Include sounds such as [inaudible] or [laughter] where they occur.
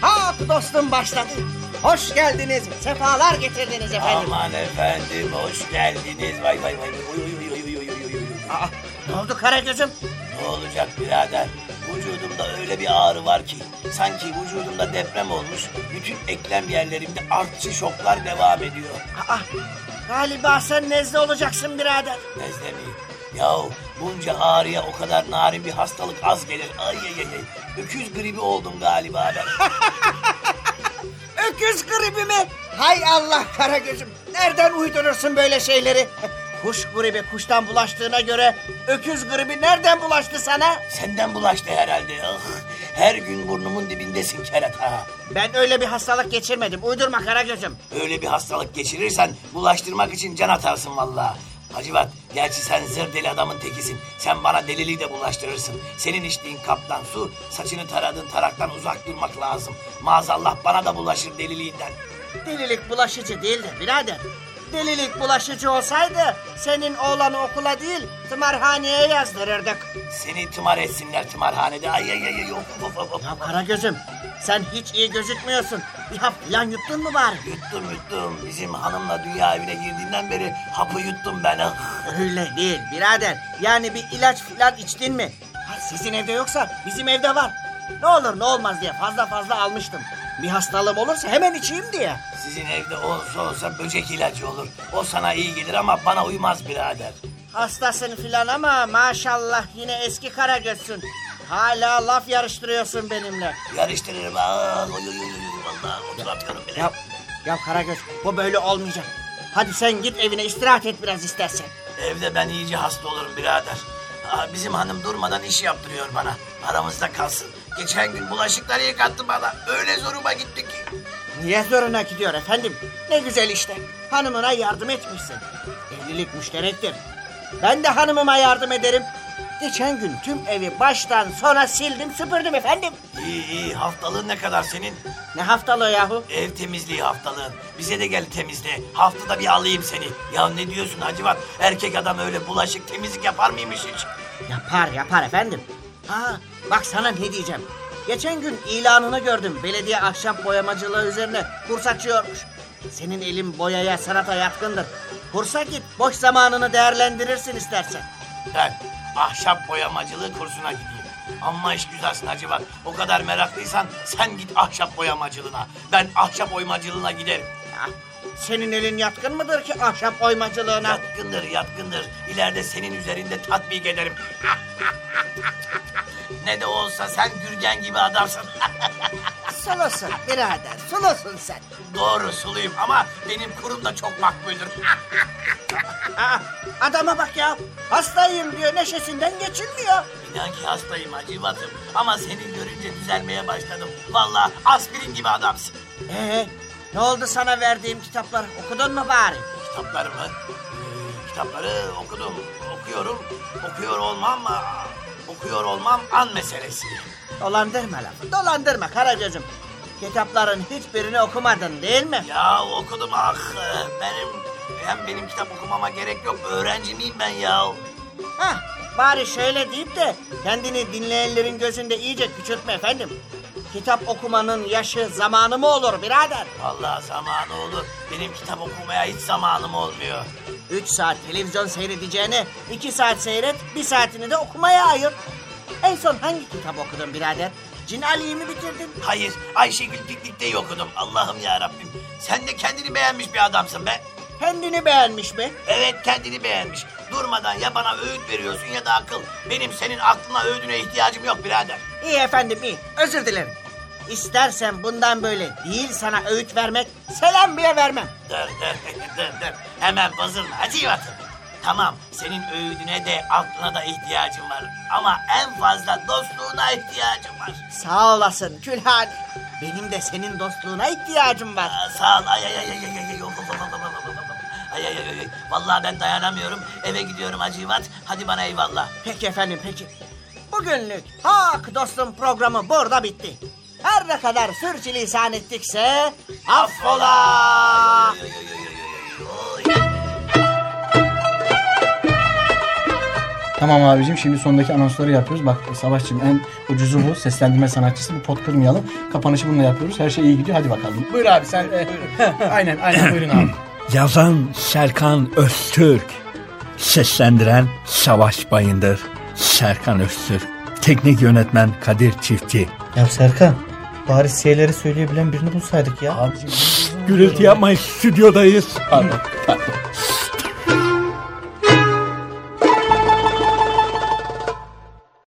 Ha dostum başladı. Hoş geldiniz, sefalar getirdiniz efendim. Aman efendim hoş geldiniz. Vay vay vay. Uy, uy, uy, uy, uy, uy. Aa, ne oldu Karagöz'üm? Ne olacak birader? Vücudumda öyle bir ağrı var ki sanki vücudumda deprem olmuş. Bütün eklem yerlerimde artçı şoklar devam ediyor. Aa, galiba sen nezle olacaksın birader. Nezle mi? Yahu bunca ağrıya o kadar narin bir hastalık az gelir. Ay ay ay. Öküz gribi oldum galiba ben. [laughs] Öküz gribi mi? Hay Allah Karagöz'üm. Nereden uydurursun böyle şeyleri? [laughs] Kuş gribi kuştan bulaştığına göre öküz gribi nereden bulaştı sana? Senden bulaştı herhalde. Ah, her gün burnumun dibindesin kerata. Ben öyle bir hastalık geçirmedim. Uydurma Karagöz'üm. Öyle bir hastalık geçirirsen bulaştırmak için can atarsın valla. Hacivat, gerçi sen zır deli adamın tekisin. Sen bana deliliği de bulaştırırsın. Senin içtiğin kaptan su, saçını taradığın taraktan uzak durmak lazım. Maazallah bana da bulaşır deliliğinden. Delilik bulaşıcı değildir birader. Delilik bulaşıcı olsaydı senin oğlanı okula değil tımarhaneye yazdırırdık. Seni tımar etsinler tımarhanede. Ay ay ay ay. Of, of, of, of. Ya Karagöz'üm sen hiç iyi gözükmüyorsun. Bir hap falan yuttun mu bari? Yuttum yuttum. Bizim hanımla dünya evine girdiğinden beri hapı yuttum ben. Ah. Öyle değil birader. Yani bir ilaç filan içtin mi? Ha, sizin evde yoksa bizim evde var. Ne olur ne olmaz diye fazla fazla almıştım. Bir hastalığım olursa hemen içeyim diye. Sizin evde olsa olsa böcek ilacı olur. O sana iyi gelir ama bana uymaz birader. Hastasın filan ama maşallah yine eski kara gözsün. Hala laf yarıştırıyorsun benimle. Yarıştırırım. Aa, oy, oy, oy, vallahi oturamıyorum bile. Ya, ya Karagöz bu böyle olmayacak. Hadi sen git evine istirahat et biraz istersen. Evde ben iyice hasta olurum birader. Aa, bizim hanım durmadan iş yaptırıyor bana. Aramızda kalsın. Geçen gün bulaşıkları yıkattı bana. Öyle zoruma gitti ki. Niye zoruna gidiyor efendim? Ne güzel işte. Hanımına yardım etmişsin. Evlilik müşterektir. Ben de hanımıma yardım ederim. Geçen gün tüm evi baştan sona sildim süpürdüm efendim. İyi iyi haftalığın ne kadar senin? Ne haftalığı yahu? Ev temizliği haftalığın. Bize de gel temizle. Haftada bir alayım seni. Ya ne diyorsun Hacivat? Erkek adam öyle bulaşık temizlik yapar mıymış hiç? Yapar yapar efendim. Ha bak sana ne diyeceğim. Geçen gün ilanını gördüm. Belediye ahşap boyamacılığı üzerine kurs açıyormuş. Senin elin boyaya sanata yatkındır. Kursa git boş zamanını değerlendirirsin istersen. Ben ahşap boyamacılığı kursuna gideyim. Amma iş güzelsin Hacivat. O kadar meraklıysan sen git ahşap boyamacılığına. Ben ahşap oymacılığına giderim. Ya, senin elin yatkın mıdır ki ahşap oymacılığına? Yatkındır, yatkındır. İleride senin üzerinde tatbik ederim. [laughs] ne de olsa sen Gürgen gibi adamsın. [laughs] Sulusun birader sulusun sen. Doğru suluyum ama benim kurum da çok makbuldür. Aa, [laughs] adama bak ya. Hastayım diyor neşesinden geçilmiyor. İnan ki hastayım Hacivat'ım. Ama seni görünce düzelmeye başladım. Vallahi aspirin gibi adamsın. Ee, ne oldu sana verdiğim kitaplar okudun mu bari? Kitaplarımı, e, kitapları okudum, okuyorum. Okuyor olmam, aa, okuyor olmam an meselesi. Dolandırma lafı dolandırma Karagöz'üm. Kitapların hiçbirini okumadın değil mi? Ya okudum ah. Benim hem benim kitap okumama gerek yok. Öğrenci miyim ben ya? Hah, bari şöyle deyip de kendini dinleyenlerin gözünde iyice küçültme efendim. Kitap okumanın yaşı zamanı mı olur birader? Vallahi zamanı olur. Benim kitap okumaya hiç zamanım olmuyor. 3 saat televizyon seyredeceğine 2 saat seyret, bir saatini de okumaya ayır. En son hangi kitap okudun birader? Cin Ali'yi mi bitirdin? Hayır, Ayşegül Piknik'te okudum. Allah'ım ya Rabbim. Sen de kendini beğenmiş bir adamsın be. Kendini beğenmiş mi? Evet kendini beğenmiş. Durmadan ya bana öğüt veriyorsun ya da akıl. Benim senin aklına öğüdüne ihtiyacım yok birader. İyi efendim iyi. Özür dilerim. İstersen bundan böyle değil sana öğüt vermek, selam bile vermem. Dur dur dur dur. Hemen bozulma hadi yatın. Tamam senin öğüdüne de aklına da ihtiyacım var. Ama en fazla dostluğuna ihtiyacım var. Sağ olasın Külhani. Benim de senin dostluğuna ihtiyacım var. Aa, sağ ol. Ay ay ay ay ay ay of, of, of, of, of. Ay ay ay ay. Vallahi ben dayanamıyorum. Eve gidiyorum Hacivat. Hadi bana eyvallah. Peki efendim peki. Bugünlük Hak Dostum programı burada bitti. Her ne kadar sürçülisan ettikse affola. Tamam abicim şimdi sondaki anonsları yapıyoruz. Bak Savaşçım en ucuzu bu. Seslendirme sanatçısı. Bir pot kırmayalım. Kapanışı bununla yapıyoruz. Her şey iyi gidiyor. Hadi bakalım. Buyur abi sen. e, [laughs] aynen aynen buyurun abi. [clears throat] Yazan Serkan Öztürk. Seslendiren Savaş Bayındır. Serkan Öztürk. Teknik yönetmen Kadir Çiftçi. Ya Serkan bari S'leri söyleyebilen birini bulsaydık ya. Abicim Gürültü yapmayın stüdyodayız. pardon [laughs] pardon.